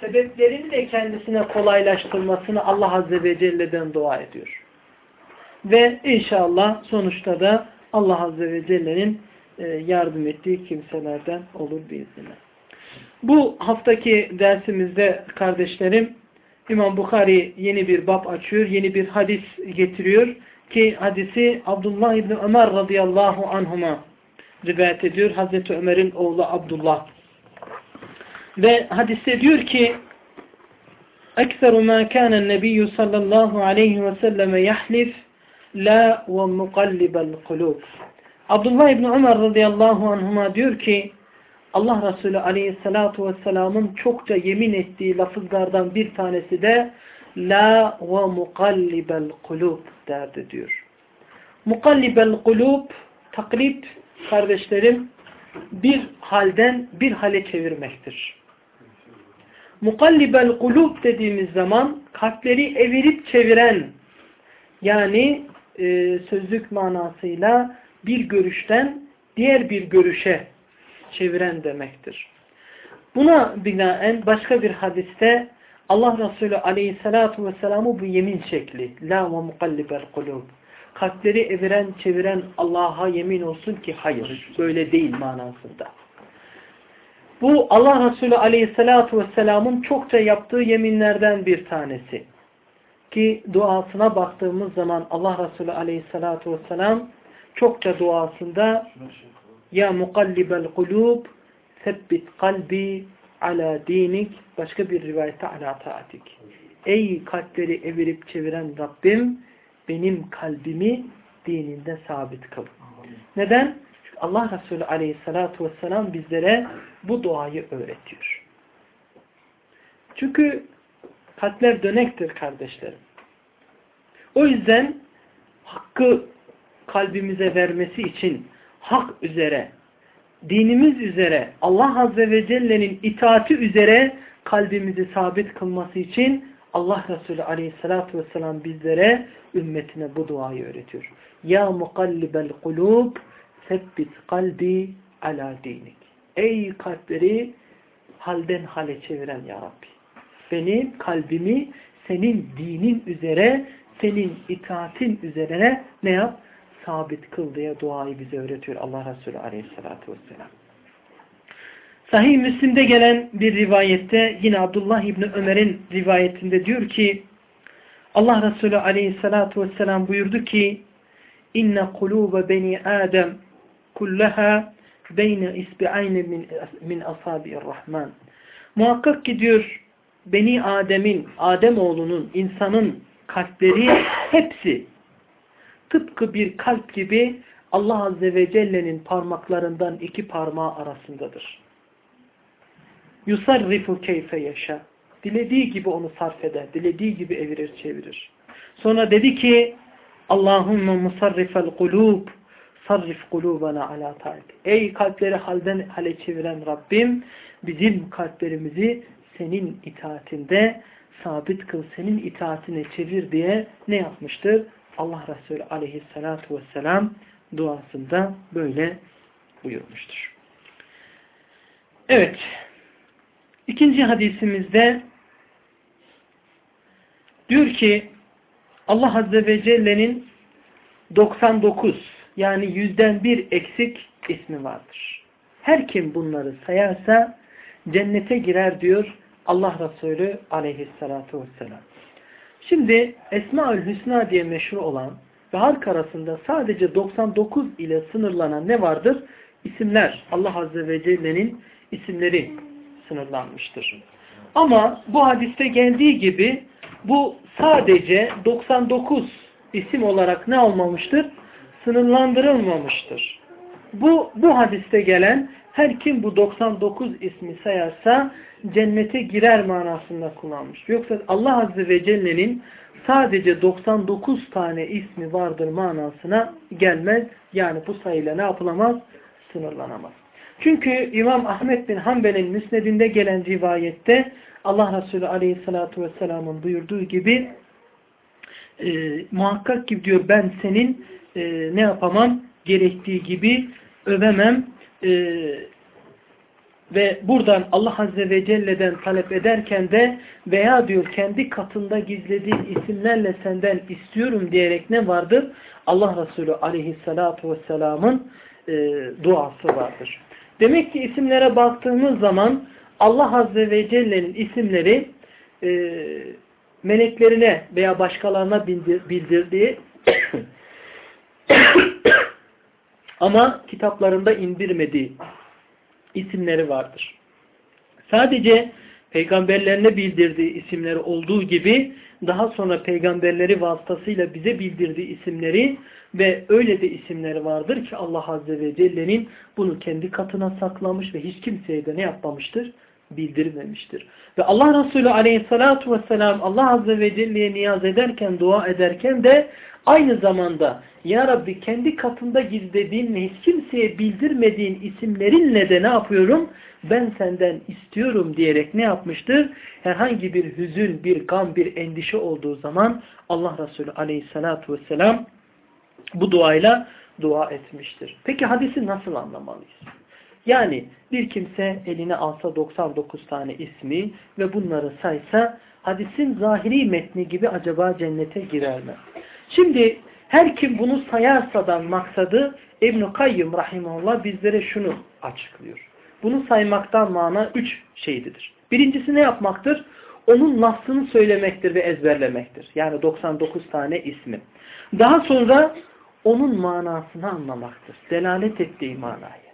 sebeplerini de kendisine kolaylaştırmasını Allah Azze ve Celle'den dua ediyor. Ve inşallah sonuçta da Allah Azze ve Celle'nin e, yardım ettiği kimselerden olur biiznillah. Bu haftaki dersimizde kardeşlerim İmam Bukhari yeni bir bab açıyor, yeni bir hadis getiriyor ki hadisi Abdullah İbni Ömer radıyallahu anhuma rivayet ediyor. Hazreti Ömer'in oğlu Abdullah. Ve hadiste diyor ki Ekseru ma kâne nebiyyü sallallahu aleyhi ve selleme yahlif la ve mukallibel kulub. Abdullah İbni Ömer radıyallahu anhuma diyor ki Allah Resulü aleyhissalatu vesselamın çokça yemin ettiği lafızlardan bir tanesi de la ve mukallibel kulub derdi diyor. Mukallibel kulub taklip kardeşlerim bir halden bir hale çevirmektir. Mukallibel kulub dediğimiz zaman kalpleri evirip çeviren yani e, sözlük manasıyla bir görüşten diğer bir görüşe çeviren demektir. Buna binaen başka bir hadiste Allah Resulü aleyhissalatu vesselam'ı bu yemin şekli la ve mukallibel kulub kalpleri eviren çeviren Allah'a yemin olsun ki hayır böyle değil manasında. Bu Allah Resulü aleyhissalatu vesselamın çokça yaptığı yeminlerden bir tanesi. Ki duasına baktığımız zaman Allah Resulü aleyhissalatu vesselam çokça duasında ya mukallibel kulub sebbit kalbi ala dinik başka bir rivayette ala taatik. Ey kalpleri evirip çeviren Rabbim benim kalbimi dininde sabit kıl. Neden? Allah Resulü aleyhissalatu vesselam bizlere bu duayı öğretiyor. Çünkü kalpler dönektir kardeşlerim. O yüzden hakkı kalbimize vermesi için hak üzere, dinimiz üzere, Allah Azze ve Celle'nin itaati üzere kalbimizi sabit kılması için Allah Resulü Aleyhisselatü Vesselam bizlere, ümmetine bu duayı öğretiyor. Ya mukallibel kulub sebbit kalbi ala dinik. Ey kalpleri halden hale çeviren Ya Rabbi. Benim kalbimi senin dinin üzere, senin itaatin üzerine ne yap? sabit kıl diye duayı bize öğretiyor Allah Resulü aleyhissalatü vesselam. Sahih Müslim'de gelen bir rivayette yine Abdullah İbni Ömer'in rivayetinde diyor ki Allah Resulü aleyhissalatü vesselam buyurdu ki inne kulube beni Adem kullaha beyne isbi'ayne min, min asabi'ir rahman muhakkak ki diyor Beni Adem'in, Adem oğlunun, insanın kalpleri hepsi tıpkı bir kalp gibi Allah Azze ve Celle'nin parmaklarından iki parmağı arasındadır. Yusarrifu keyfe yaşa. Dilediği gibi onu sarf eder. Dilediği gibi evirir çevirir. Sonra dedi ki Allahümme musarrifel kulub sarrif kulubana ala ta'at. Ey kalpleri halden hale çeviren Rabbim bizim kalplerimizi senin itaatinde sabit kıl, senin itaatine çevir diye ne yapmıştır? Allah Resulü aleyhissalatu vesselam duasında böyle buyurmuştur. Evet. İkinci hadisimizde diyor ki Allah Azze ve Celle'nin 99 yani yüzden bir eksik ismi vardır. Her kim bunları sayarsa cennete girer diyor Allah Resulü aleyhissalatu vesselam. Şimdi Esma-ül Hüsna diye meşhur olan ve halk arasında sadece 99 ile sınırlanan ne vardır? İsimler. Allah Azze ve Celle'nin isimleri sınırlanmıştır. Ama bu hadiste geldiği gibi bu sadece 99 isim olarak ne olmamıştır? Sınırlandırılmamıştır. Bu, bu hadiste gelen her kim bu 99 ismi sayarsa cennete girer manasında kullanmış. Yoksa Allah Azze ve Celle'nin sadece 99 tane ismi vardır manasına gelmez. Yani bu sayıyla ne yapılamaz? Sınırlanamaz. Çünkü İmam Ahmet bin Hanbel'in müsnedinde gelen rivayette Allah Resulü Aleyhisselatü Vesselam'ın buyurduğu gibi e, muhakkak ki diyor ben senin e, ne yapamam gerektiği gibi övemem e, ve buradan Allah Azze ve Celle'den talep ederken de veya diyor kendi katında gizlediği isimlerle senden istiyorum diyerek ne vardır? Allah Resulü aleyhissalatu vesselamın e, duası vardır. Demek ki isimlere baktığımız zaman Allah Azze ve Celle'nin isimleri e, meleklerine veya başkalarına bildirdiği ama kitaplarında indirmediği isimleri vardır. Sadece peygamberlerine bildirdiği isimleri olduğu gibi daha sonra peygamberleri vasıtasıyla bize bildirdiği isimleri ve öyle de isimleri vardır ki Allah Azze ve Celle'nin bunu kendi katına saklamış ve hiç kimseye de ne yapmamıştır? Bildirmemiştir. Ve Allah Resulü Aleyhisselatü Vesselam Allah Azze ve Celle'ye niyaz ederken, dua ederken de aynı zamanda Ya Rabbi kendi katında gizlediğin ve hiç kimseye bildirmediğin isimlerinle de ne yapıyorum? Ben senden istiyorum diyerek ne yapmıştır? Herhangi bir hüzün, bir gam, bir endişe olduğu zaman Allah Resulü Aleyhisselatü Vesselam bu duayla dua etmiştir. Peki hadisi nasıl anlamalıyız? Yani bir kimse eline alsa 99 tane ismi ve bunları saysa hadisin zahiri metni gibi acaba cennete girer mi? Şimdi her kim bunu sayarsadan maksadı İbn-i Kayyum Rahimullah bizlere şunu açıklıyor. Bunu saymaktan mana üç şeydidir. Birincisi ne yapmaktır? Onun lafzını söylemektir ve ezberlemektir. Yani 99 tane ismi. Daha sonra onun manasını anlamaktır. Delalet ettiği manayı.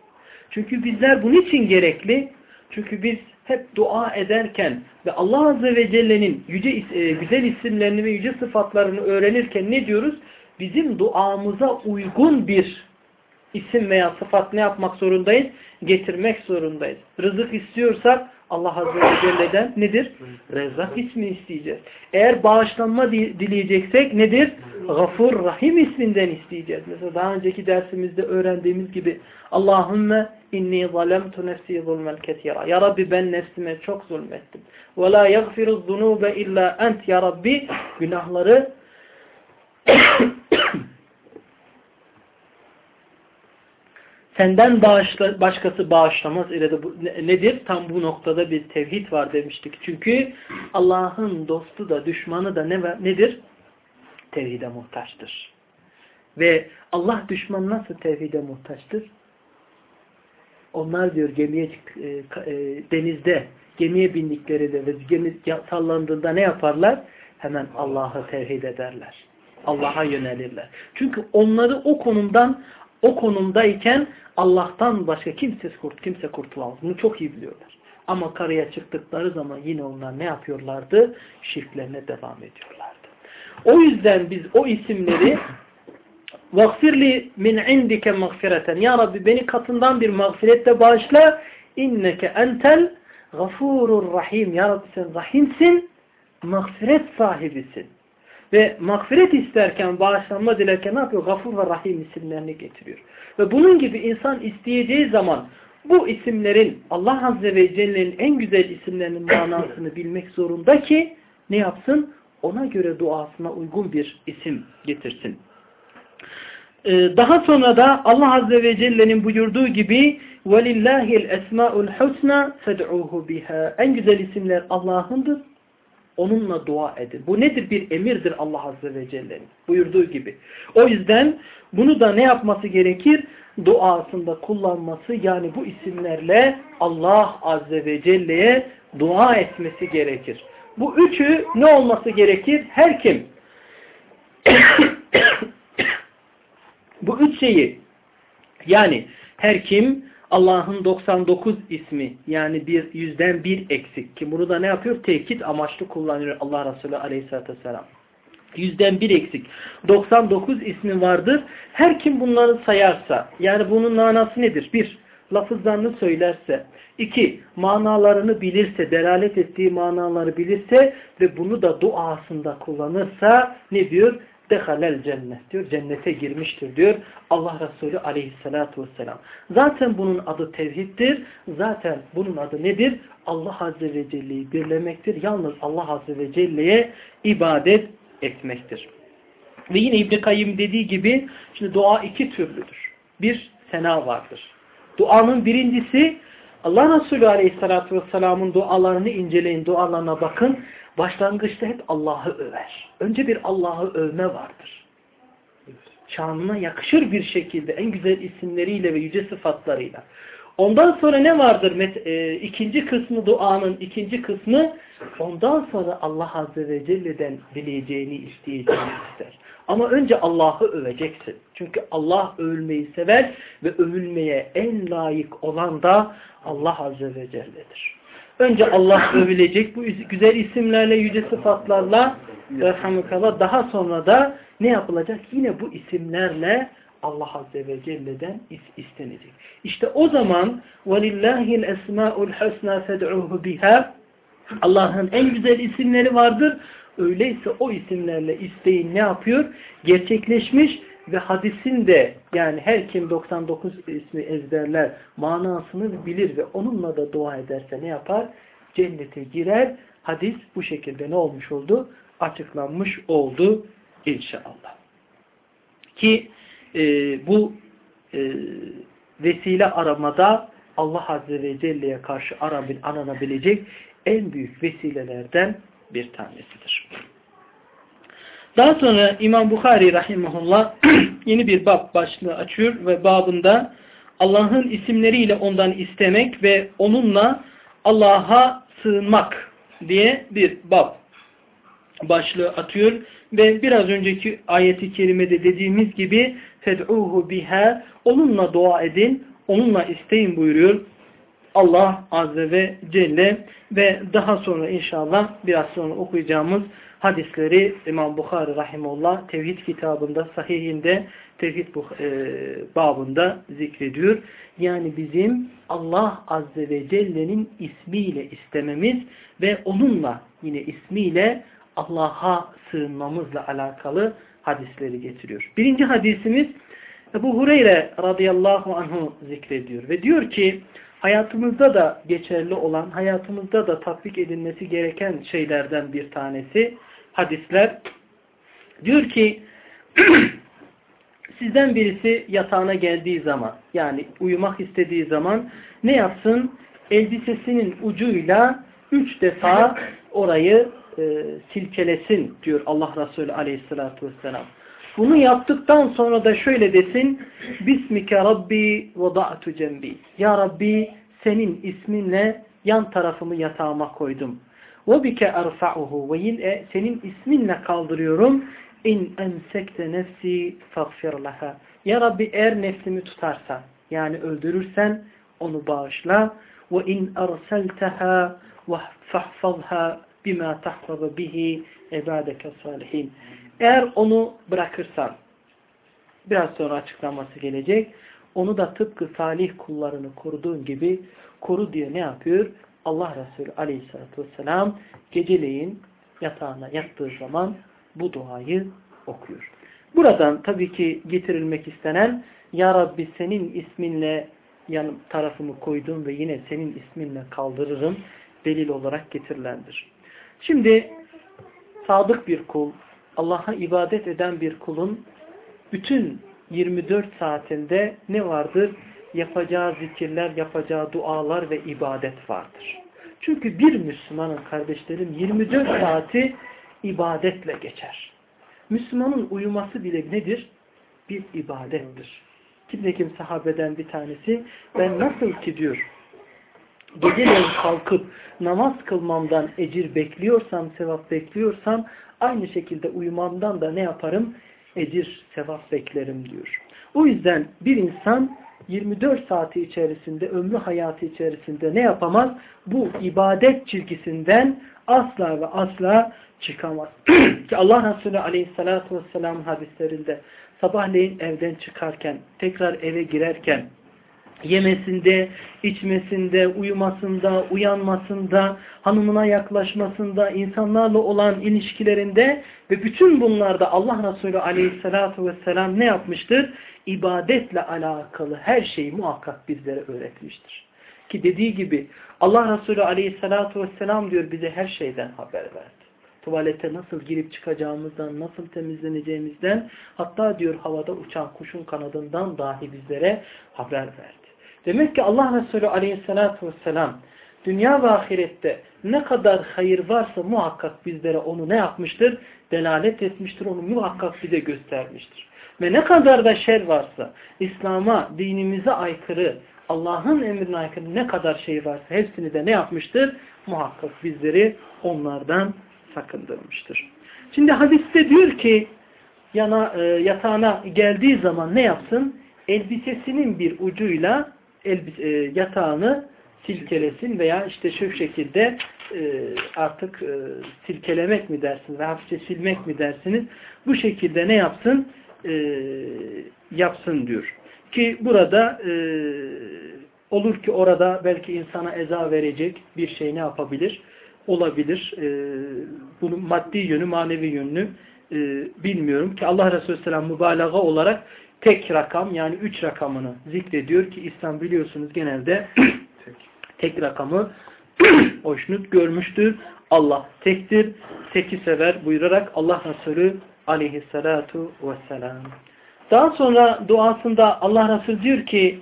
Çünkü bizler bunun için gerekli. Çünkü biz hep dua ederken ve Allah Azze ve Celle'nin yüce e, güzel isimlerini ve yüce sıfatlarını öğrenirken ne diyoruz? Bizim duamıza uygun bir isim veya sıfat ne yapmak zorundayız? Getirmek zorundayız. Rızık istiyorsak Allah Azze ve Celle'den nedir? Rezzak ismi isteyeceğiz. Eğer bağışlanma dileyeceksek nedir? Gafur Rahim isminden isteyeceğiz. Mesela daha önceki dersimizde öğrendiğimiz gibi Allahümme inni zalemtu nefsi zulmen ketira. Ya Rabbi ben nefsime çok zulmettim. Ve la yagfiru zunube illa ent. Ya Rabbi günahları Senden bağışla, başkası bağışlamaz nedir? Tam bu noktada bir tevhid var demiştik. Çünkü Allah'ın dostu da düşmanı da ne, nedir? Tevhide muhtaçtır. Ve Allah düşman nasıl tevhide muhtaçtır? Onlar diyor gemiye e, e, denizde gemiye bindikleri de ve gemi sallandığında ne yaparlar? Hemen Allah'ı tevhid ederler. Allah'a yönelirler. Çünkü onları o konumdan o konumdayken Allah'tan başka kimse, kurt, kimse kurtulamaz. Bunu çok iyi biliyorlar. Ama karaya çıktıkları zaman yine onlar ne yapıyorlardı? Şirklerine devam ediyorlardı. O yüzden biz o isimleri Vagfirli min indike mağfireten. Ya Rabbi beni katından bir mağfiretle bağışla. İnneke entel gafurur rahim. Ya Rabbi sen rahimsin, mağfiret sahibisin. Ve mağfiret isterken, bağışlanma dilerken ne yapıyor? Gafur ve Rahim isimlerini getiriyor. Ve bunun gibi insan isteyeceği zaman bu isimlerin Allah Azze ve Celle'nin en güzel isimlerinin manasını bilmek zorunda ki ne yapsın? Ona göre duasına uygun bir isim getirsin. Ee, daha sonra da Allah Azze ve Celle'nin buyurduğu gibi وَلِلَّهِ الْاَسْمَاءُ الْحُسْنَى فَدْعُوهُ بِهَا En güzel isimler Allah'ındır. Onunla dua edin. Bu nedir? Bir emirdir Allah Azze ve Celle'nin buyurduğu gibi. O yüzden bunu da ne yapması gerekir? Duasında kullanması yani bu isimlerle Allah Azze ve Celle'ye dua etmesi gerekir. Bu üçü ne olması gerekir? Her kim bu üç şeyi yani her kim Allah'ın 99 ismi yani bir yüzden bir eksik ki bunu da ne yapıyor? Tekit amaçlı kullanıyor Allah Resulü Aleyhisselatü Vesselam. Yüzden bir eksik. 99 ismi vardır. Her kim bunları sayarsa yani bunun manası nedir? Bir, lafızlarını söylerse. iki manalarını bilirse, delalet ettiği manaları bilirse ve bunu da duasında kullanırsa ne diyor? Dehalel cennet diyor. Cennete girmiştir diyor Allah Resulü aleyhissalatu vesselam. Zaten bunun adı tevhiddir. Zaten bunun adı nedir? Allah Azze ve Celle'yi birlemektir. Yalnız Allah Azze ve Celle'ye ibadet etmektir. Ve yine İbn-i Kayyım dediği gibi şimdi dua iki türlüdür. Bir sena vardır. Duanın birincisi Allah Resulü Aleyhisselatü Vesselam'ın dualarını inceleyin, dualarına bakın. Başlangıçta hep Allah'ı över. Önce bir Allah'ı övme vardır. Şanına yakışır bir şekilde en güzel isimleriyle ve yüce sıfatlarıyla. Ondan sonra ne vardır? E, ikinci kısmı duanın ikinci kısmı ondan sonra Allah Azze ve Celle'den dileyeceğini isteyeceğini ister. Ama önce Allah'ı öveceksin. Çünkü Allah övülmeyi sever ve övülmeye en layık olan da Allah Azze ve Celle'dir. Önce Allah övülecek bu güzel isimlerle, yüce sıfatlarla daha sonra da ne yapılacak? Yine bu isimlerle Allah Azze ve Celle'den istenecek. İşte o zaman وَلِلَّهِ الْاَسْمَاءُ الْحَسْنَى فَدْعُوهُ بِهَا Allah'ın en güzel isimleri vardır. Öyleyse o isimlerle isteğin ne yapıyor? Gerçekleşmiş ve hadisin de yani her kim 99 ismi ezberler, manasını bilir ve onunla da dua ederse ne yapar? Cennete girer. Hadis bu şekilde ne olmuş oldu? Açıklanmış oldu inşallah. Ki e, bu e, vesile aramada Allah Azze ve Celle'ye karşı aranabilecek en büyük vesilelerden bir tanesidir. Daha sonra İmam Bukhari rahimahullah yeni bir bab başlığı açıyor ve babında Allah'ın isimleriyle ondan istemek ve onunla Allah'a sığınmak diye bir bab başlığı atıyor ve biraz önceki ayeti kerimede dediğimiz gibi fed'uhu biha onunla dua edin, onunla isteyin buyuruyor. Allah Azze ve Celle ve daha sonra inşallah biraz sonra okuyacağımız hadisleri İmam Bukhari Rahimullah Tevhid kitabında, sahihinde, Tevhid e, babında zikrediyor. Yani bizim Allah Azze ve Celle'nin ismiyle istememiz ve onunla yine ismiyle Allah'a sığınmamızla alakalı hadisleri getiriyor. Birinci hadisimiz Ebu Hureyre radıyallahu anhu zikrediyor ve diyor ki hayatımızda da geçerli olan, hayatımızda da tatbik edilmesi gereken şeylerden bir tanesi hadisler. Diyor ki sizden birisi yatağına geldiği zaman yani uyumak istediği zaman ne yapsın? Elbisesinin ucuyla üç defa orayı e, silkelesin diyor Allah Resulü aleyhissalatü vesselam. Bunu yaptıktan sonra da şöyle desin Bismike Rabbi vada'tu cembi. Ya Rabbi senin isminle yan tarafımı yatağıma koydum. Ve bike erfa'uhu ve yine senin isminle kaldırıyorum. İn emsekte nefsi fagfir laha. Ya Rabbi eğer nefsimi tutarsa yani öldürürsen onu bağışla. Ve in erselteha ve fahfazha bima tahfazu bihi ibadeke salihin. Eğer onu bırakırsan biraz sonra açıklaması gelecek. Onu da tıpkı salih kullarını koruduğun gibi koru diye ne yapıyor? Allah Resulü aleyhissalatü vesselam geceleyin yatağına yattığı zaman bu duayı okuyor. Buradan tabii ki getirilmek istenen Ya Rabbi senin isminle yan tarafımı koydum ve yine senin isminle kaldırırım delil olarak getirilendir. Şimdi sadık bir kul, Allah'a ibadet eden bir kulun bütün 24 saatinde ne vardır? Yapacağı zikirler, yapacağı dualar ve ibadet vardır. Çünkü bir Müslümanın kardeşlerim 24 saati ibadetle geçer. Müslümanın uyuması bile nedir? Bir ibadettir. Kim sahabeden bir tanesi ben nasıl ki diyor geceleyin kalkıp namaz kılmamdan ecir bekliyorsam, sevap bekliyorsam aynı şekilde uyumamdan da ne yaparım? Ecir, sevap beklerim diyor. O yüzden bir insan 24 saati içerisinde, ömrü hayatı içerisinde ne yapamaz? Bu ibadet çizgisinden asla ve asla çıkamaz. Ki Allah Resulü aleyhissalatü vesselam hadislerinde sabahleyin evden çıkarken, tekrar eve girerken, yemesinde, içmesinde, uyumasında, uyanmasında, hanımına yaklaşmasında, insanlarla olan ilişkilerinde ve bütün bunlarda Allah Resulü aleyhissalatu vesselam ne yapmıştır? İbadetle alakalı her şeyi muhakkak bizlere öğretmiştir. Ki dediği gibi Allah Resulü aleyhissalatu vesselam diyor bize her şeyden haber verdi. Tuvalete nasıl girip çıkacağımızdan, nasıl temizleneceğimizden, hatta diyor havada uçan kuşun kanadından dahi bizlere haber verdi. Demek ki Allah Resulü aleyhissalatu vesselam dünya ve ahirette ne kadar hayır varsa muhakkak bizlere onu ne yapmıştır? Delalet etmiştir, onu muhakkak bize göstermiştir. Ve ne kadar da şer varsa, İslam'a, dinimize aykırı, Allah'ın emrine aykırı ne kadar şey varsa hepsini de ne yapmıştır? Muhakkak bizleri onlardan sakındırmıştır. Şimdi hadiste diyor ki yana, e, yatağına geldiği zaman ne yapsın? Elbisesinin bir ucuyla elbise, e, yatağını silkelesin veya işte şu şekilde e, artık e, silkelemek mi dersiniz ve hafifçe silmek mi dersiniz? Bu şekilde ne yapsın? E, yapsın diyor. Ki burada e, olur ki orada belki insana eza verecek bir şey ne yapabilir? Olabilir. E, bunun maddi yönü, manevi yönünü e, bilmiyorum ki Allah Resulü Selam mübalağa olarak tek rakam yani üç rakamını zikrediyor ki İslam biliyorsunuz genelde tek rakamı hoşnut görmüştür. Allah tektir, teki sever buyurarak Allah Resulü aleyhissalatu vesselam. Daha sonra duasında Allah Resulü diyor ki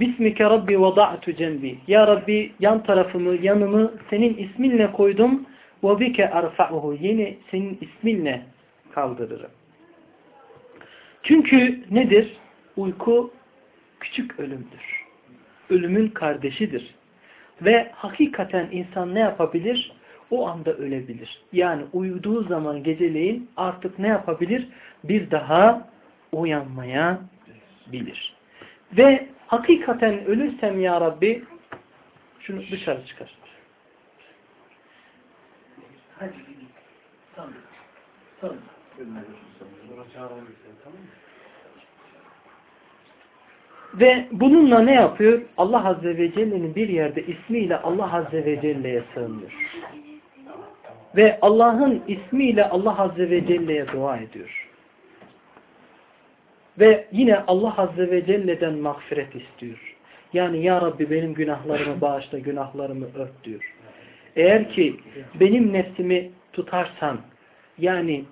Bismike Rabbi vada'tu cenbi. Ya Rabbi yan tarafımı, yanımı senin isminle koydum. Ve bike arfa'uhu. Yine senin isminle kaldırırım. Çünkü nedir? Uyku küçük ölümdür. Ölümün kardeşidir. Ve hakikaten insan ne yapabilir? O anda ölebilir. Yani uyuduğu zaman geceleyin artık ne yapabilir? Bir daha uyanmaya bilir. Ve hakikaten ölürsem ya Rabbi şunu dışarı çıkar. Hadi. Tamam. Tamam. Ve bununla ne yapıyor? Allah Azze ve Celle'nin bir yerde ismiyle Allah Azze ve Celle'ye sığınıyor. Ve Allah'ın ismiyle Allah Azze ve Celle'ye dua ediyor. Ve yine Allah Azze ve Celle'den mağfiret istiyor. Yani Ya Rabbi benim günahlarımı bağışla, günahlarımı ört diyor. Eğer ki benim nefsimi tutarsan, yani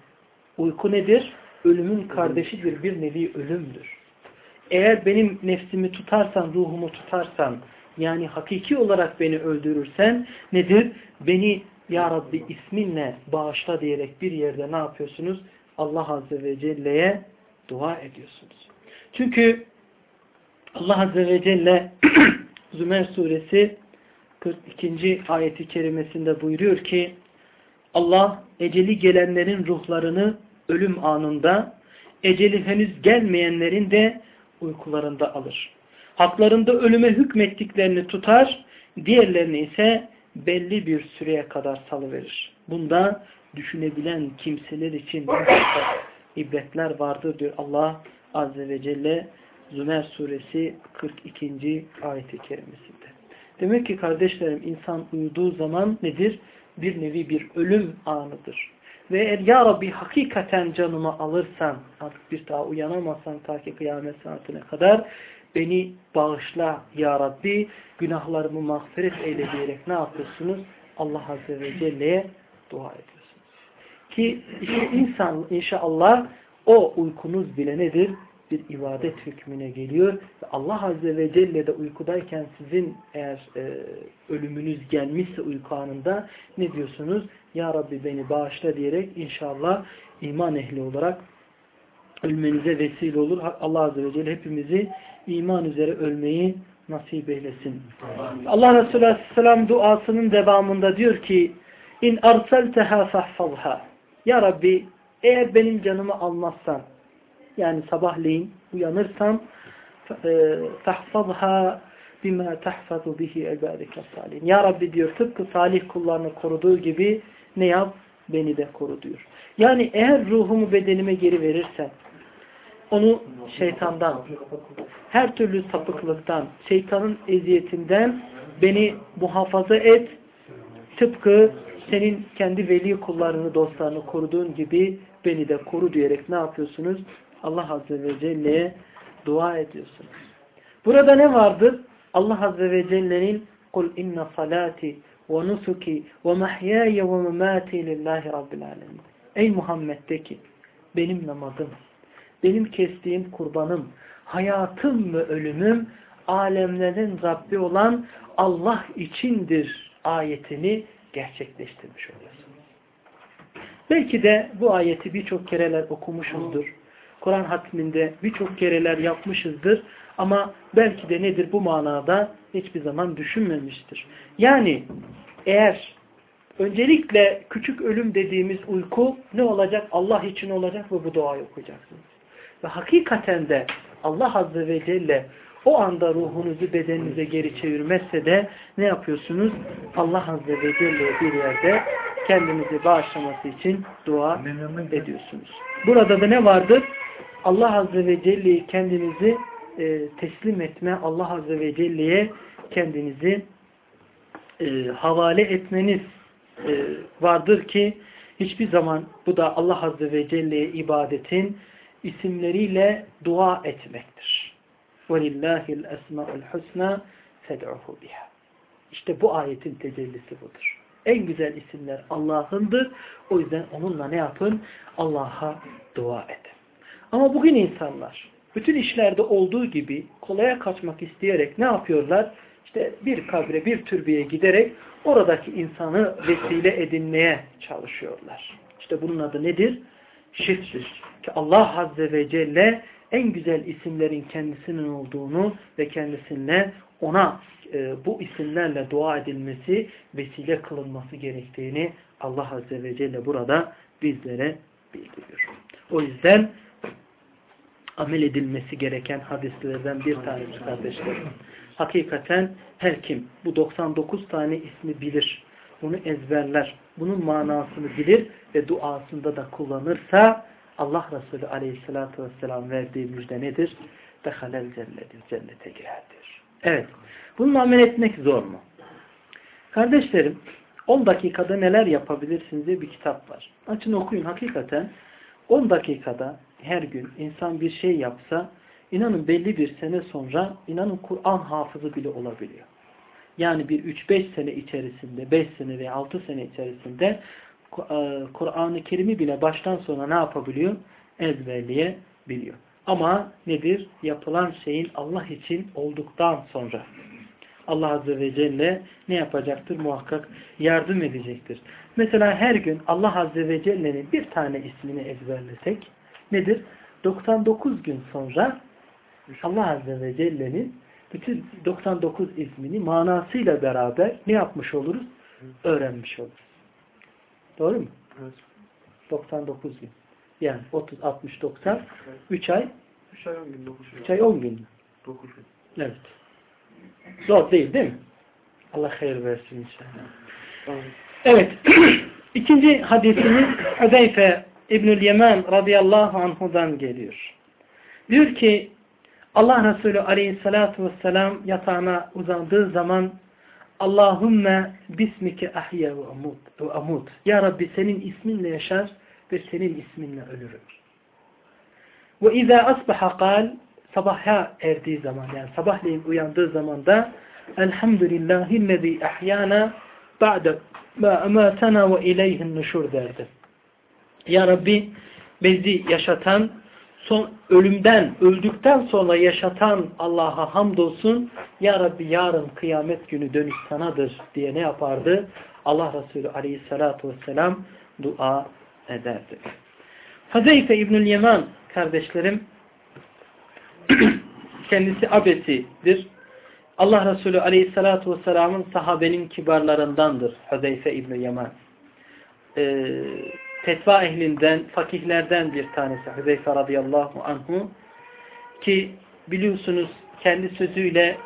uyku nedir? Ölümün kardeşidir, bir nevi ölümdür. Eğer benim nefsimi tutarsan, ruhumu tutarsan, yani hakiki olarak beni öldürürsen nedir? Beni Ya Rabbi isminle bağışla diyerek bir yerde ne yapıyorsunuz? Allah Azze ve Celle'ye dua ediyorsunuz. Çünkü Allah Azze ve Celle Zümer suresi 42. ayeti kerimesinde buyuruyor ki Allah eceli gelenlerin ruhlarını ölüm anında, eceli henüz gelmeyenlerin de uykularında alır. Haklarında ölüme hükmettiklerini tutar, diğerlerini ise belli bir süreye kadar salıverir. Bunda düşünebilen kimseler için ibretler vardır diyor Allah Azze ve Celle Zümer suresi 42. ayeti kerimesinde. Demek ki kardeşlerim insan uyuduğu zaman nedir? Bir nevi bir ölüm anıdır. Ve eğer Ya Rabbi hakikaten canımı alırsan, artık bir daha uyanamazsan ta ki kıyamet saatine kadar beni bağışla Ya Rabbi, günahlarımı mağfiret eyle diyerek ne yapıyorsunuz? Allah Azze ve Celle'ye dua ediyorsunuz. Ki işte insan inşallah o uykunuz bile nedir? Bir ibadet hükmüne geliyor. Allah Azze ve Celle de uykudayken sizin eğer e, ölümünüz gelmişse uyku anında ne diyorsunuz? Ya Rabbi beni bağışla diyerek inşallah iman ehli olarak ölmenize vesile olur. Allah Azze ve Celle hepimizi iman üzere ölmeyi nasip eylesin. Allah Resulü Aleyhisselam duasının devamında diyor ki İn arselteha fahfazha Ya Rabbi eğer benim canımı almazsan yani sabahleyin uyanırsam tahfazha bima tahfazu bihi ibadike salih. Ya Rabbi diyor tıpkı salih kullarını koruduğu gibi ne yap? Beni de koru diyor. Yani eğer ruhumu bedenime geri verirsen onu şeytandan, her türlü sapıklıktan, şeytanın eziyetinden beni muhafaza et. Tıpkı senin kendi veli kullarını, dostlarını koruduğun gibi beni de koru diyerek ne yapıyorsunuz? Allah Azze ve Celle'ye dua ediyorsunuz. Burada ne vardır? Allah Azze ve Celle'nin ve nusuki ve mahyaya ve memati lillahi rabbil alemin. Ey Muhammed de ki benim namazım, benim kestiğim kurbanım, hayatım ve ölümüm alemlerin Rabbi olan Allah içindir ayetini gerçekleştirmiş oluyorsunuz. Belki de bu ayeti birçok kereler okumuşuzdur. Kur'an hatminde birçok kereler yapmışızdır. Ama belki de nedir bu manada hiçbir zaman düşünmemiştir. Yani eğer öncelikle küçük ölüm dediğimiz uyku ne olacak? Allah için olacak ve bu duayı okuyacaksınız. Ve hakikaten de Allah Azze ve Celle o anda ruhunuzu bedeninize geri çevirmezse de ne yapıyorsunuz? Allah Azze ve Celle'ye bir yerde kendinizi bağışlaması için dua ediyorsunuz. Burada da ne vardır? Allah Azze ve Celle'yi kendinizi e, teslim etme, Allah Azze ve Celle'ye kendinizi e, havale etmeniz e, vardır ki hiçbir zaman bu da Allah Azze ve Celle'ye ibadetin isimleriyle dua etmektir. وَلِلَّهِ الْأَسْمَاءُ الْحُسْنَى فَدْعُهُ بِهَا İşte bu ayetin tecellisi budur. En güzel isimler Allah'ındır. O yüzden onunla ne yapın? Allah'a dua edin. Ama bugün insanlar bütün işlerde olduğu gibi kolaya kaçmak isteyerek ne yapıyorlar? İşte bir kabre, bir türbeye giderek oradaki insanı vesile edinmeye çalışıyorlar. İşte bunun adı nedir? Şirktür. Ki Allah Azze ve Celle en güzel isimlerin kendisinin olduğunu ve kendisine ona e, bu isimlerle dua edilmesi, vesile kılınması gerektiğini Allah Azze ve Celle burada bizlere bildiriyor. O yüzden amel edilmesi gereken hadislerden bir tanesi kardeşlerim. Hakikaten her kim bu 99 tane ismi bilir, bunu ezberler, bunun manasını bilir ve duasında da kullanırsa Allah Resulü aleyhissalatü vesselam verdiği müjde nedir? Dehalel cennetin cennete girerdir. Evet. Bununla amel etmek zor mu? Kardeşlerim 10 dakikada neler yapabilirsiniz diye bir kitap var. Açın okuyun hakikaten 10 dakikada her gün insan bir şey yapsa inanın belli bir sene sonra inanın Kur'an hafızı bile olabiliyor. Yani bir 3-5 sene içerisinde 5 sene veya 6 sene içerisinde e, Kur'an-ı Kerim'i bile baştan sona ne yapabiliyor? Ezberleyebiliyor. Ama nedir? Yapılan şeyin Allah için olduktan sonra Allah Azze ve Celle ne yapacaktır? Muhakkak yardım edecektir. Mesela her gün Allah Azze ve Celle'nin bir tane ismini ezberlesek nedir? 99 gün sonra Allah Azze ve Celle'nin bütün 99 ismini manasıyla beraber ne yapmış oluruz? Öğrenmiş oluruz. Doğru mu? Evet. 99 gün. Yani 30, 60, 90, 3 ay 3 ay 10 gün, 9 gün. 3 ay 10 gün. 9 gün. Evet. Zor değil değil mi? Allah hayır versin inşallah. Tamam. Evet. İkinci hadisimiz Hüzeyfe İbnül Yemen radıyallahu anhudan geliyor. Diyor ki Allah Resulü aleyhissalatu vesselam yatağına uzandığı zaman Allahümme bismike ahya ve amut, ve amut. Ya Rabbi senin isminle yaşar ve senin isminle ölürüm. Ve izâ asbaha kal sabaha erdiği zaman yani sabahleyin uyandığı zaman da Elhamdülillahillezî ahyana ba'de ematena ve ileyhin nuşur derdi. Ya Rabbi bizi yaşatan son ölümden, öldükten sonra yaşatan Allah'a hamdolsun. Ya Rabbi yarın kıyamet günü dönüş sanadır diye ne yapardı? Allah Resulü aleyhissalatu vesselam dua ederdi. Hazeyfe İbnül Yeman kardeşlerim kendisi abesidir. Allah Resulü aleyhissalatu vesselamın sahabenin kibarlarındandır Hazeyfe İbnül Yeman. Ee, fetva ehlinden, fakihlerden bir tanesi Hüzeyfe radıyallahu anhu ki biliyorsunuz kendi sözüyle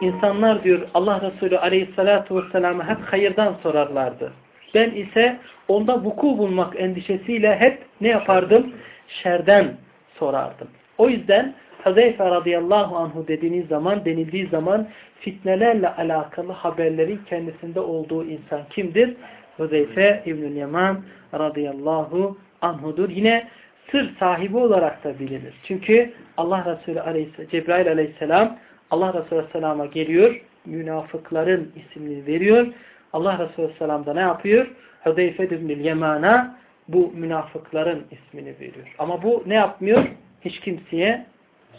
insanlar diyor Allah Resulü aleyhissalatu vesselam'a hep hayırdan sorarlardı. Ben ise onda vuku bulmak endişesiyle hep ne yapardım? Şerden sorardım. O yüzden Hüzeyfe radıyallahu anhu dediğiniz zaman, denildiği zaman fitnelerle alakalı haberlerin kendisinde olduğu insan kimdir? Hüzeyfe İbnül Yaman radıyallahu anhudur. Yine sır sahibi olarak da bilinir. Çünkü Allah Resulü aleyhisselam, Cebrail aleyhisselam Allah Resulü aleyhisselama geliyor. Münafıkların ismini veriyor. Allah Resulü aleyhisselam da ne yapıyor? Hüzeyfe İbnül Yaman'a bu münafıkların ismini veriyor. Ama bu ne yapmıyor? Hiç kimseye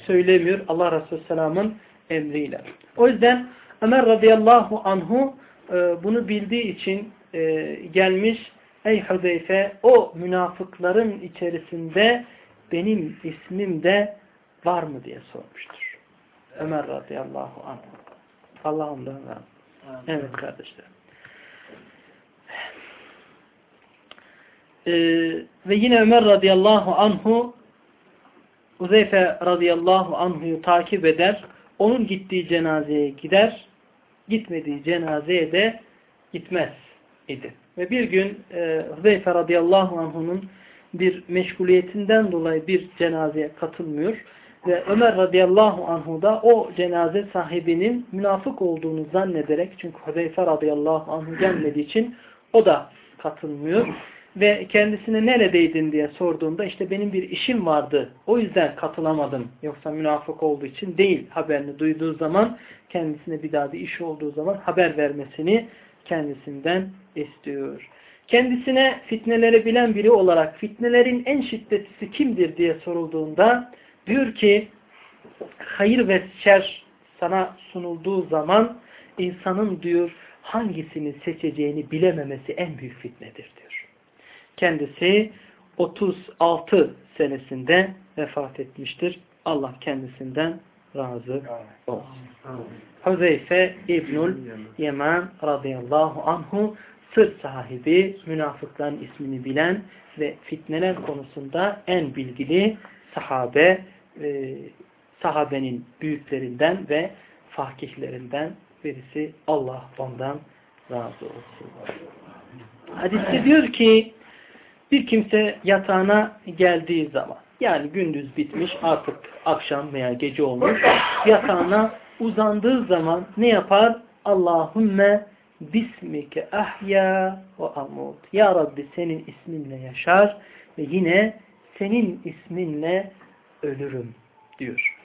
söylemiyor. Allah Resulü Aleyhisselam'ın emriyle. O yüzden Ömer radıyallahu anhu e, bunu bildiği için e, gelmiş ey Hüzeyfe o münafıkların içerisinde benim ismim de var mı diye sormuştur. Ömer radıyallahu anhu. Allah ondan razı Evet kardeşler. Ee, ve yine Ömer radıyallahu anhu Uzeyfe radıyallahu anhu'yu takip eder. Onun gittiği cenazeye gider. Gitmediği cenazeye de gitmez idi. Ve bir gün e, Huzeyfe radıyallahu anhu'nun bir meşguliyetinden dolayı bir cenazeye katılmıyor. Ve Ömer radıyallahu anhu da o cenaze sahibinin münafık olduğunu zannederek çünkü Huzeyfe radıyallahu anhu gelmediği için o da katılmıyor. Ve kendisine neredeydin diye sorduğunda işte benim bir işim vardı. O yüzden katılamadım. Yoksa münafık olduğu için değil haberini duyduğu zaman kendisine bir daha bir iş olduğu zaman haber vermesini kendisinden istiyor. Kendisine fitneleri bilen biri olarak fitnelerin en şiddetlisi kimdir diye sorulduğunda diyor ki hayır ve şer sana sunulduğu zaman insanın diyor hangisini seçeceğini bilememesi en büyük fitnedir diyor. Kendisi 36 senesinde vefat etmiştir. Allah kendisinden razı olsun. Huzeyfe İbnül Yeman radıyallahu anhu sır sahibi, münafıkların ismini bilen ve fitneler konusunda en bilgili sahabe, e, sahabenin büyüklerinden ve fakihlerinden birisi. Allah ondan razı olsun. Hadiste diyor ki bir kimse yatağına geldiği zaman yani gündüz bitmiş artık akşam veya gece olmuş yatağına uzandığı zaman ne yapar? Allahümme bismike ahya ve amut. Ya Rabbi senin isminle yaşar ve yine senin isminle ölürüm diyor.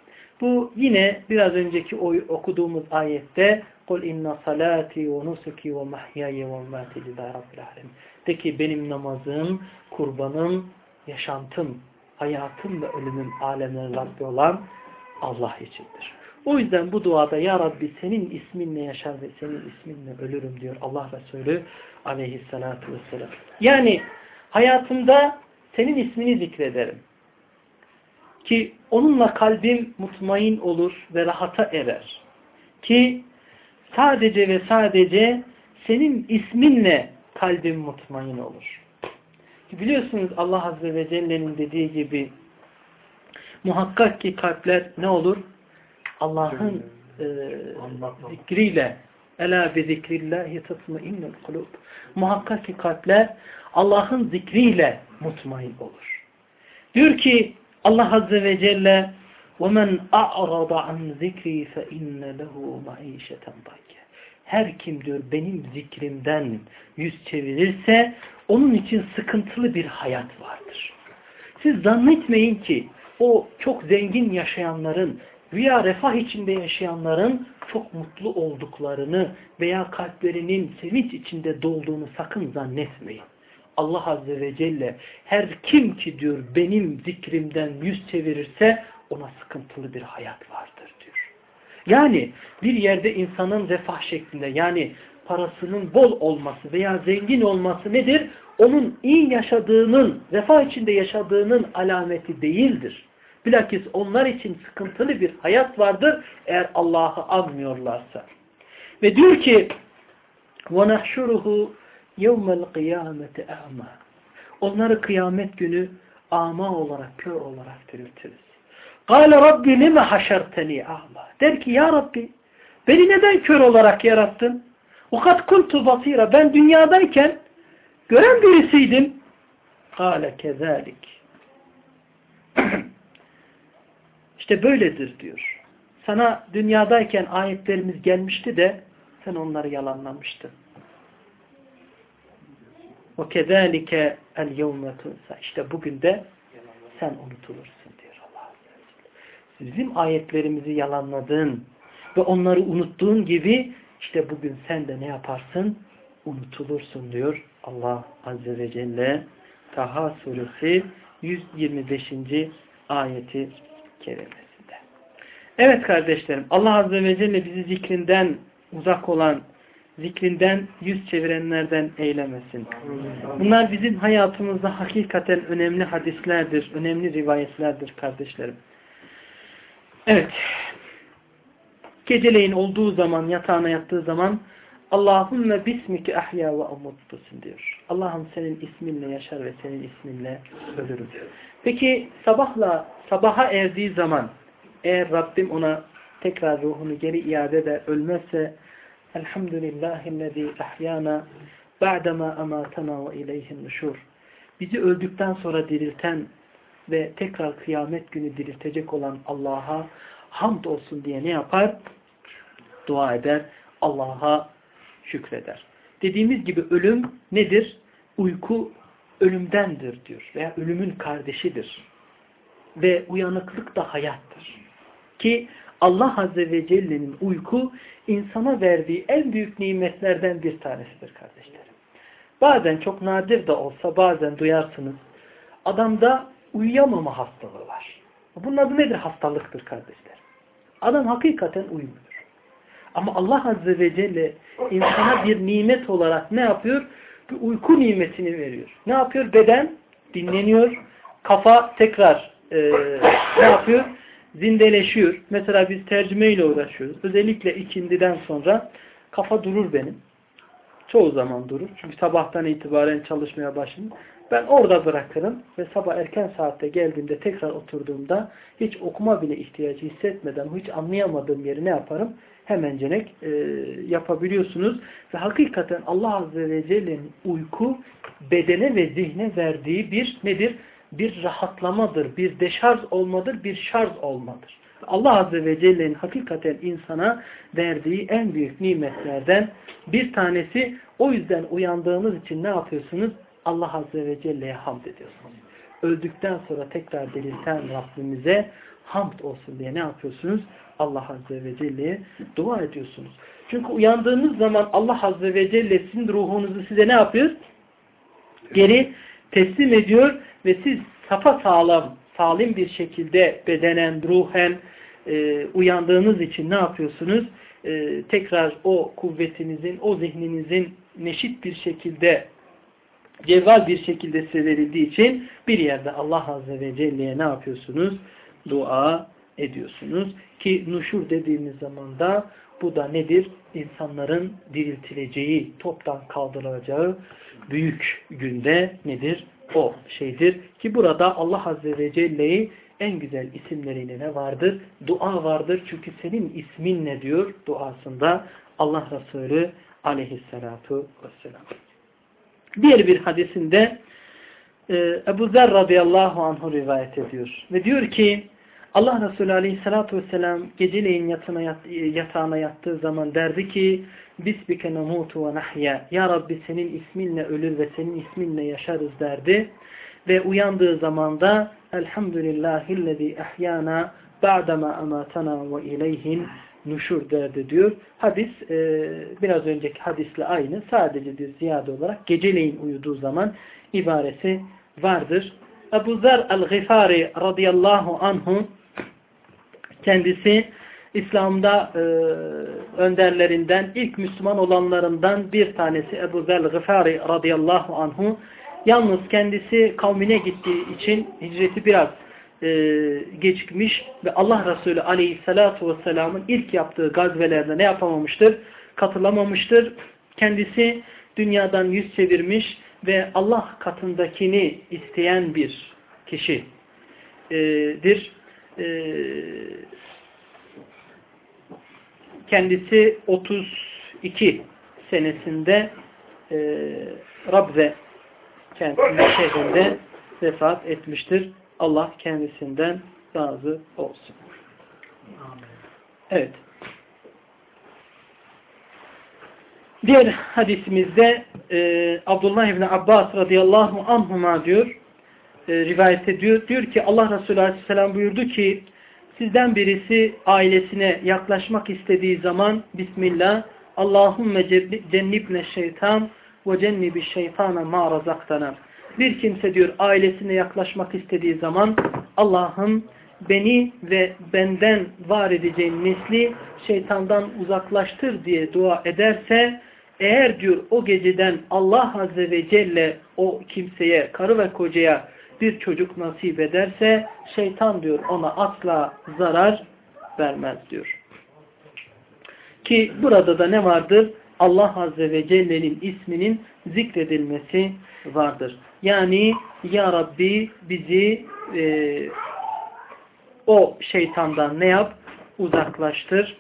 Bu yine biraz önceki okuduğumuz ayette قُلْ اِنَّ صَلَاتِي وَنُسُكِي وَمَحْيَايَ وَمَّاتِ لِلّٰهِ رَبِّ الْعَالَمِينَ de ki benim namazım, kurbanım, yaşantım, hayatım ve ölümüm alemlerin Rabbi olan Allah içindir. O yüzden bu duada Ya Rabbi senin isminle yaşar ve senin isminle ölürüm diyor Allah Resulü aleyhissalatu vesselam. Yani hayatımda senin ismini zikrederim. Ki onunla kalbim mutmain olur ve rahata erer. Ki sadece ve sadece senin isminle kalbim mutmain olur. Biliyorsunuz Allah Azze ve Celle'nin dediği gibi muhakkak ki kalpler ne olur? Allah'ın e, zikriyle Ela bi zikrillahi tatmainnul kulub. Muhakkak ki kalpler Allah'ın zikriyle mutmain olur. Diyor ki Allah Azze ve Celle وَمَنْ أَعْرَضَ عَنْ ذِكْرِي فَإِنَّ لَهُ مَعِيشَةً ضَيَّ her kim diyor benim zikrimden yüz çevirirse onun için sıkıntılı bir hayat vardır. Siz zannetmeyin ki o çok zengin yaşayanların veya refah içinde yaşayanların çok mutlu olduklarını veya kalplerinin sevinç içinde dolduğunu sakın zannetmeyin. Allah Azze ve Celle her kim ki diyor benim zikrimden yüz çevirirse ona sıkıntılı bir hayat vardır. Yani bir yerde insanın refah şeklinde yani parasının bol olması veya zengin olması nedir? Onun iyi yaşadığının, refah içinde yaşadığının alameti değildir. Bilakis onlar için sıkıntılı bir hayat vardır eğer Allah'ı anmıyorlarsa. Ve diyor ki وَنَحْشُرُهُ يَوْمَ الْقِيَامَةِ اَعْمَى Onları kıyamet günü ama olarak, kör olarak diriltiriz. Kâle Rabbi lime haşerteni a'ma. Der ki ya Rabbi beni neden kör olarak yarattın? Ukat kuntu basira. Ben dünyadayken gören birisiydim. Kâle kezalik. işte böyledir diyor. Sana dünyadayken ayetlerimiz gelmişti de sen onları yalanlamıştın. O kezalike el yevme İşte bugün de sen unutulursun. Bizim ayetlerimizi yalanladığın ve onları unuttuğun gibi işte bugün sen de ne yaparsın? Unutulursun diyor Allah Azze ve Celle. Taha suresi 125. ayeti kerimesinde. Evet kardeşlerim Allah Azze ve Celle bizi zikrinden uzak olan, zikrinden yüz çevirenlerden eylemesin. Bunlar bizim hayatımızda hakikaten önemli hadislerdir, önemli rivayetlerdir kardeşlerim. Evet. Geceleyin olduğu zaman, yatağına yattığı zaman Allahümme bismike ahya ve amuttusun diyor. Allah'ım senin isminle yaşar ve senin isminle ölürüm. Peki sabahla sabaha erdiği zaman eğer Rabbim ona tekrar ruhunu geri iade eder, ölmezse Elhamdülillahillezî ahyana ba'dema amatana ve ileyhin nuşur. Bizi öldükten sonra dirilten ve tekrar kıyamet günü diriltecek olan Allah'a hamd olsun diye ne yapar? Dua eder. Allah'a şükreder. Dediğimiz gibi ölüm nedir? Uyku ölümdendir diyor. Veya ölümün kardeşidir. Ve uyanıklık da hayattır. Ki Allah Azze ve Celle'nin uyku insana verdiği en büyük nimetlerden bir tanesidir kardeşlerim. Bazen çok nadir de olsa bazen duyarsınız. Adamda uyuyamama hastalığı var. Bunun adı nedir? Hastalıktır kardeşler. Adam hakikaten uyumuyor. Ama Allah Azze ve Celle insana bir nimet olarak ne yapıyor? Bir uyku nimetini veriyor. Ne yapıyor? Beden dinleniyor. Kafa tekrar e, ne yapıyor? Zindeleşiyor. Mesela biz tercümeyle uğraşıyoruz. Özellikle ikindiden sonra kafa durur benim. Çoğu zaman durur. Çünkü sabahtan itibaren çalışmaya başladım. Ben orada bırakırım ve sabah erken saatte geldiğimde tekrar oturduğumda hiç okuma bile ihtiyacı hissetmeden hiç anlayamadığım yeri ne yaparım? Hemencenek e, yapabiliyorsunuz. Ve hakikaten Allah Azze ve Celle'nin uyku bedene ve zihne verdiği bir nedir? Bir rahatlamadır, bir deşarj olmadır, bir şarj olmadır. Allah Azze ve Celle'nin hakikaten insana verdiği en büyük nimetlerden bir tanesi. O yüzden uyandığınız için ne yapıyorsunuz? Allah Azze ve Celle'ye hamd ediyorsunuz. Öldükten sonra tekrar dirilten Rabbimize hamd olsun diye ne yapıyorsunuz? Allah Azze ve Celle'ye dua ediyorsunuz. Çünkü uyandığınız zaman Allah Azze ve Celle sizin ruhunuzu size ne yapıyor? Geri teslim ediyor ve siz safa sağlam, salim bir şekilde bedenen, ruhen e, uyandığınız için ne yapıyorsunuz? E, tekrar o kuvvetinizin, o zihninizin neşit bir şekilde cevval bir şekilde size verildiği için bir yerde Allah Azze ve Celle'ye ne yapıyorsunuz? Dua ediyorsunuz. Ki nuşur dediğimiz zaman da bu da nedir? İnsanların diriltileceği, toptan kaldırılacağı büyük günde nedir? O şeydir. Ki burada Allah Azze ve Celle'yi en güzel isimlerine ne vardır? Dua vardır. Çünkü senin ismin ne diyor duasında? Allah Resulü aleyhissalatu vesselam. Diğer bir hadisinde e, Ebu Zer radıyallahu anhu rivayet ediyor. Ve diyor ki Allah Resulü aleyhissalatu vesselam geceleyin yatağına, yat, yatağına yattığı zaman derdi ki Bisbike nemutu ve nahya Ya Rabbi senin isminle ölür ve senin isminle yaşarız derdi. Ve uyandığı zaman da Elhamdülillahillezî ahyana ba'dama amatana ve ileyhin nuşur derdi diyor. Hadis e, biraz önceki hadisle aynı. Sadece bir ziyade olarak geceleyin uyuduğu zaman ibaresi vardır. Ebu Zer el-Gifari radıyallahu anhu kendisi İslam'da e, önderlerinden, ilk Müslüman olanlarından bir tanesi Ebu Zer el-Gifari radıyallahu anhu. Yalnız kendisi kavmine gittiği için hicreti biraz e, gecikmiş ve Allah Resulü aleyhissalatu vesselamın ilk yaptığı gazvelerde ne yapamamıştır? Katılamamıştır. Kendisi dünyadan yüz çevirmiş ve Allah katındakini isteyen bir kişidir. E, kendisi 32 senesinde e, Rabze kentinde şehrinde vefat etmiştir. Allah kendisinden razı olsun. Evet. Diğer hadisimizde e, Abdullah İbni Abbas radıyallahu anhuma diyor, e, rivayet ediyor. Diyor ki Allah Resulü aleyhisselam buyurdu ki sizden birisi ailesine yaklaşmak istediği zaman Bismillah Allahümme cennibne şeytan ve cennibi şeytana ma razaktana bir kimse diyor ailesine yaklaşmak istediği zaman Allah'ım beni ve benden var edeceğin nesli şeytandan uzaklaştır diye dua ederse eğer diyor o geceden Allah Azze ve Celle o kimseye, karı ve kocaya bir çocuk nasip ederse şeytan diyor ona asla zarar vermez diyor. Ki burada da ne vardır? Allah Azze ve Celle'nin isminin zikredilmesi vardır. Yani Ya Rabbi bizi e, o şeytandan ne yap? Uzaklaştır.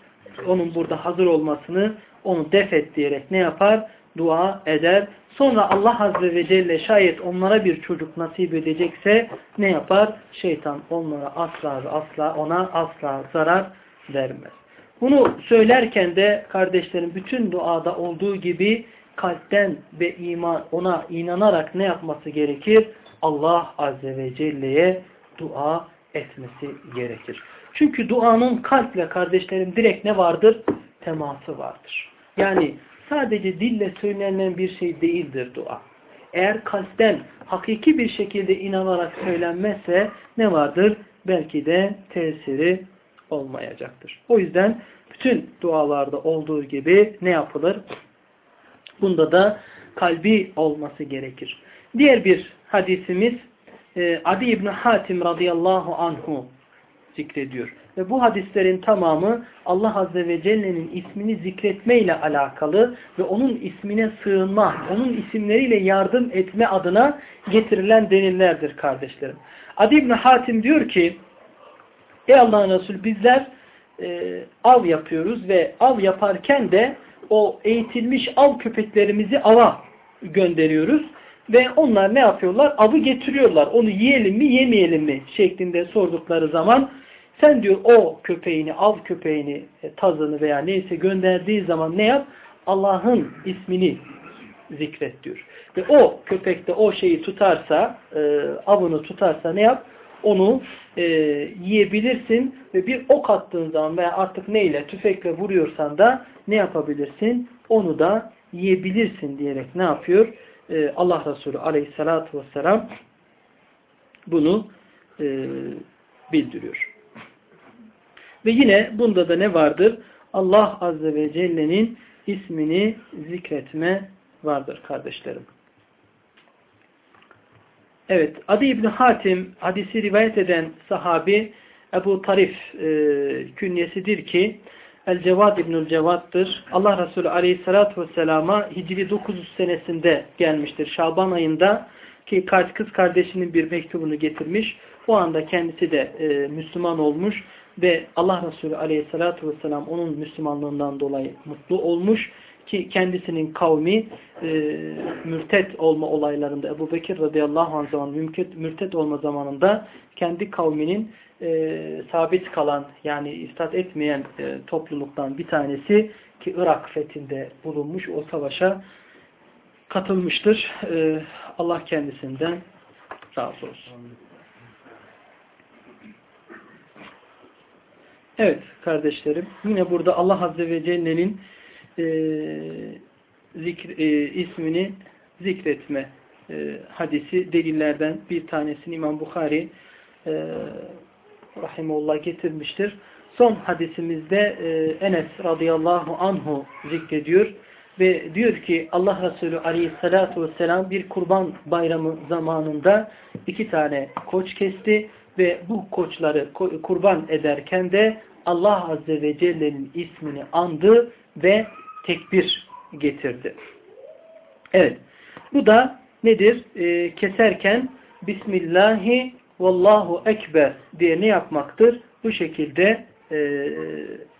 Onun burada hazır olmasını onu def et diyerek ne yapar? Dua eder. Sonra Allah Azze ve Celle şayet onlara bir çocuk nasip edecekse ne yapar? Şeytan onlara asla asla ona asla zarar vermez. Bunu söylerken de kardeşlerim bütün duada olduğu gibi kalpten ve iman ona inanarak ne yapması gerekir? Allah Azze ve Celle'ye dua etmesi gerekir. Çünkü duanın kalple kardeşlerim direkt ne vardır? Teması vardır. Yani sadece dille söylenen bir şey değildir dua. Eğer kalpten hakiki bir şekilde inanarak söylenmezse ne vardır? Belki de tesiri olmayacaktır. O yüzden bütün dualarda olduğu gibi ne yapılır? Bunda da kalbi olması gerekir. Diğer bir hadisimiz e, Adi İbni Hatim radıyallahu anhu zikrediyor. Ve bu hadislerin tamamı Allah Azze ve Celle'nin ismini zikretme ile alakalı ve onun ismine sığınma, onun isimleriyle yardım etme adına getirilen delillerdir kardeşlerim. Adi İbni Hatim diyor ki Ey Allah'ın Resulü bizler e, av yapıyoruz ve av yaparken de o eğitilmiş av köpeklerimizi ava gönderiyoruz. Ve onlar ne yapıyorlar? Avı getiriyorlar. Onu yiyelim mi yemeyelim mi şeklinde sordukları zaman sen diyor o köpeğini, av köpeğini, e, tazını veya neyse gönderdiği zaman ne yap? Allah'ın ismini zikret diyor. Ve o köpek de o şeyi tutarsa, e, avını tutarsa ne yap? Onu e, yiyebilirsin ve bir ok attığın zaman veya artık neyle tüfekle vuruyorsan da ne yapabilirsin? Onu da yiyebilirsin diyerek ne yapıyor? Ee, Allah Resulü aleyhissalatu vesselam bunu e, bildiriyor. Ve yine bunda da ne vardır? Allah Azze ve Celle'nin ismini zikretme vardır kardeşlerim. Evet, Adi İbni Hatim hadisi rivayet eden sahabi Ebu Tarif e, künyesidir ki El-Cevad İbnül Cevad'dır. Allah Resulü Aleyhisselatü Vesselam'a Hicri 900 senesinde gelmiştir. Şaban ayında ki kız kardeşinin bir mektubunu getirmiş. O anda kendisi de e, Müslüman olmuş ve Allah Resulü Aleyhisselatü Vesselam onun Müslümanlığından dolayı mutlu olmuş ki kendisinin kavmi e, mürtet olma olaylarında Ebu Bekir radıyallahu anh zaman mürtet olma zamanında kendi kavminin e, sabit kalan yani istat etmeyen e, topluluktan bir tanesi ki Irak fethinde bulunmuş o savaşa katılmıştır. E, Allah kendisinden razı olsun. Evet kardeşlerim yine burada Allah Azze ve Celle'nin e, e, ismini zikretme e, hadisi delillerden bir tanesini İmam Bukhari e, Rahimullah getirmiştir. Son hadisimizde e, Enes radıyallahu anhu zikrediyor ve diyor ki Allah Resulü aleyhissalatu vesselam bir kurban bayramı zamanında iki tane koç kesti ve bu koçları kurban ederken de Allah Azze ve Celle'nin ismini andı ve tekbir getirdi. Evet. Bu da nedir? E, keserken Bismillahi Vallahu Ekber diye ne yapmaktır? Bu şekilde e,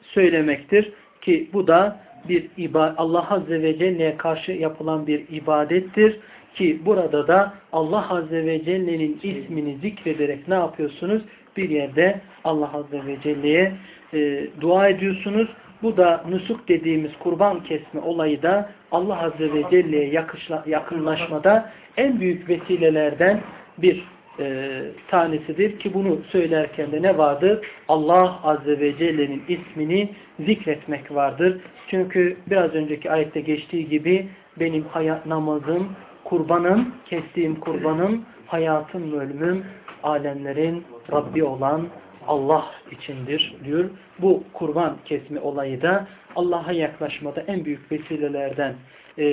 söylemektir. Ki bu da bir Allah Azze ve Celle'ye karşı yapılan bir ibadettir. Ki burada da Allah Azze ve Celle'nin ismini zikrederek ne yapıyorsunuz? Bir yerde Allah Azze ve Celle'ye e, dua ediyorsunuz. Bu da nusuk dediğimiz kurban kesme olayı da Allah Azze ve Celle'ye yakınlaşmada en büyük vesilelerden bir e, tanesidir ki bunu söylerken de ne vardır? Allah Azze ve Celle'nin ismini zikretmek vardır. Çünkü biraz önceki ayette geçtiği gibi benim hayat namazım, kurbanım, kestiğim kurbanım, hayatım, ölümüm, alemlerin Rabbi olan Allah içindir diyor. Bu kurban kesme olayı da Allah'a yaklaşmada en büyük vesilelerden e,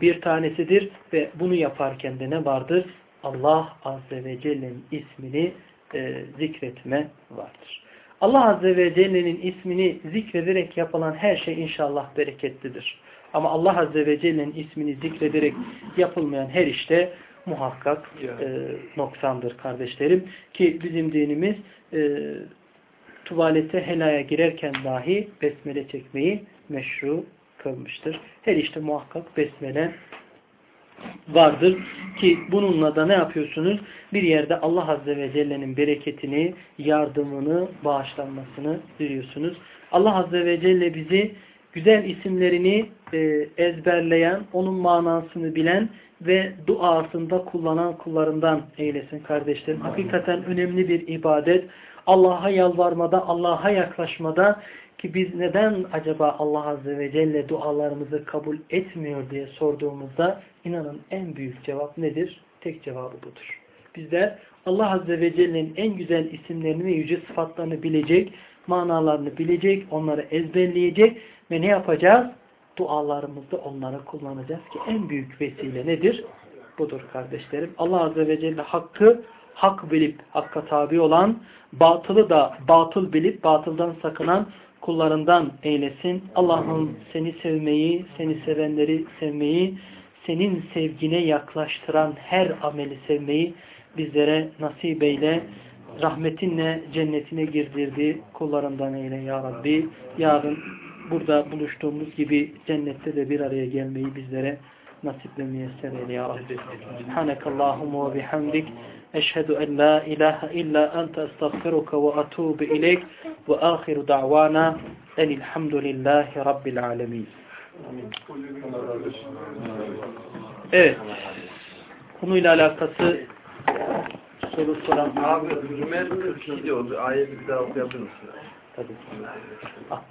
bir tanesidir ve bunu yaparken de ne vardır? Allah Azze ve Celle'nin ismini e, zikretme vardır. Allah Azze ve Celle'nin ismini zikrederek yapılan her şey inşallah bereketlidir. Ama Allah Azze ve Celle'nin ismini zikrederek yapılmayan her işte muhakkak e, noksandır kardeşlerim. Ki bizim dinimiz e, tuvalete helaya girerken dahi besmele çekmeyi meşru kılmıştır. Her işte muhakkak besmele vardır ki bununla da ne yapıyorsunuz? Bir yerde Allah Azze ve Celle'nin bereketini, yardımını, bağışlanmasını diliyorsunuz. Allah Azze ve Celle bizi güzel isimlerini e, ezberleyen, onun manasını bilen ve duasında kullanan kullarından eylesin kardeşlerim. Hakikaten önemli bir ibadet. Allah'a yalvarmada, Allah'a yaklaşmada ki biz neden acaba Allah Azze ve Celle dualarımızı kabul etmiyor diye sorduğumuzda inanın en büyük cevap nedir? Tek cevabı budur. Bizler Allah Azze ve Celle'nin en güzel isimlerini ve yüce sıfatlarını bilecek, manalarını bilecek, onları ezberleyecek ve ne yapacağız? Dualarımızda onları kullanacağız ki en büyük vesile nedir? Budur kardeşlerim. Allah Azze ve Celle hakkı hak bilip hakka tabi olan, batılı da batıl bilip batıldan sakınan kullarından eylesin. Allah'ım seni sevmeyi, seni sevenleri sevmeyi, senin sevgine yaklaştıran her ameli sevmeyi bizlere nasip eyle. Rahmetinle cennetine girdirdi kullarından eyle ya Rabbi. Yarın burada buluştuğumuz gibi cennette de bir araya gelmeyi bizlere nasip ve müyesser eyle ya Rabbi. Subhanakallahumma ve bihamdik. Eşhedü en la ilahe illa ente estağfiruka ve atubu ileyk ve ahiru da'vana enilhamdülillahi rabbil alemin. Evet. Konuyla alakası soru soran Abi Zümer 42 diyor. Bir ayet bir daha okuyabilir misin? tabii. Ah.